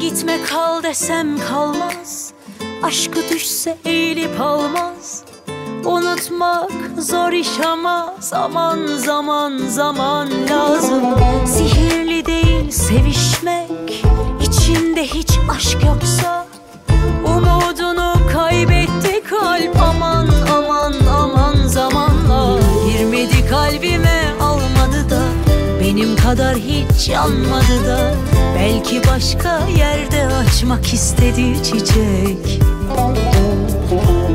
Gitme kal desem kalmaz. Aşkı düşse eğilip almaz. Unutmak zor iş ama Zaman zaman zaman lazım. Sihirli kadar hiç yanmadı da Belki başka yerde açmak istedi çiçek.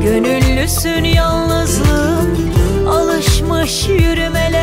Gönüllüsün yalnızlığın Alışmış yürümelere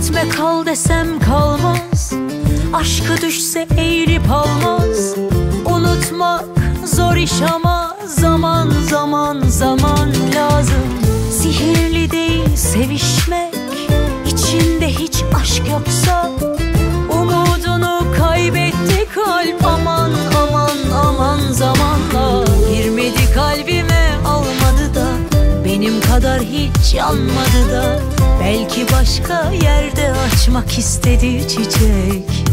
Gitme kal desem kalmaz. Aşkı düşse eğilip almaz. Unutmak zor iş ama Zaman zaman zaman lazım. Sihirli değil sevişmek kadar hiç yanmadı da. Belki başka yerde açmak istedi çiçek